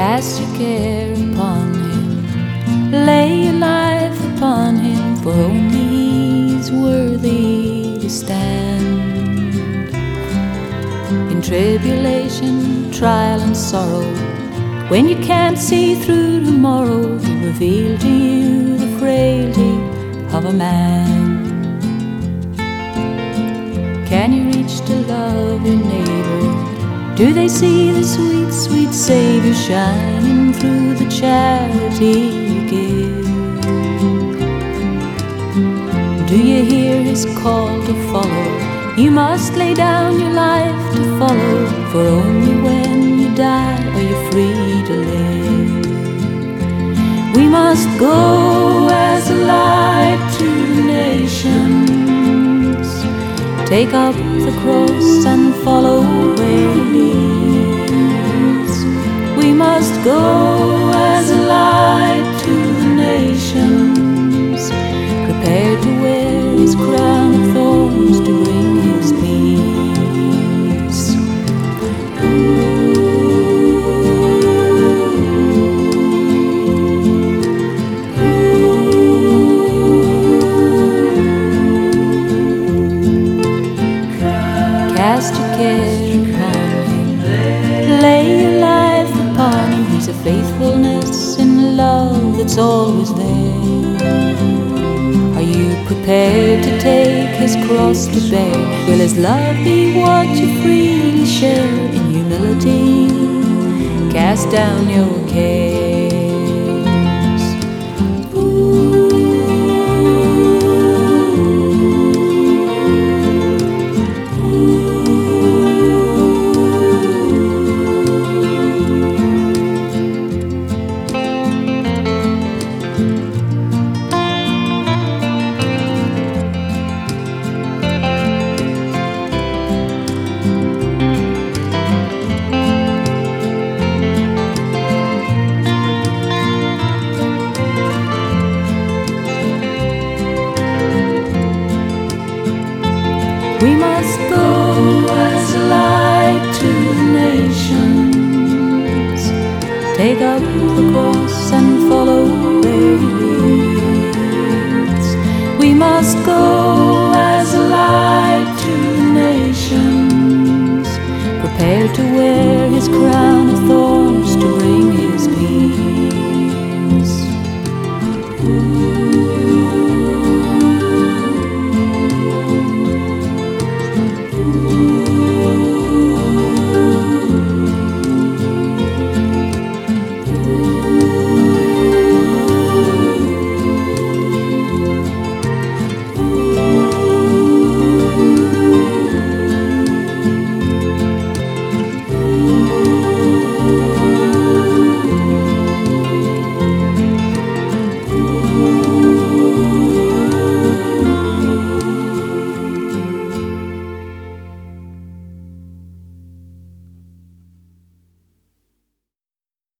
Cast your care upon him, lay your life upon him, for only he's worthy to stand. In tribulation, trial, and sorrow, when you can't see through tomorrow, he revealed to you the frailty of a man. Can you reach to love your neighbor? Do they see the sweet, sweet Savior shining through the charity give? Do you hear his call to follow? You must lay down your life to follow, for only when you die are you free to live. We must go as a light to the nations, take up the cross and faithfulness and love that's always there. Are prepared to take his cross to bear? Will his love be what you freely share in humility? Cast down your cares. Take up the cross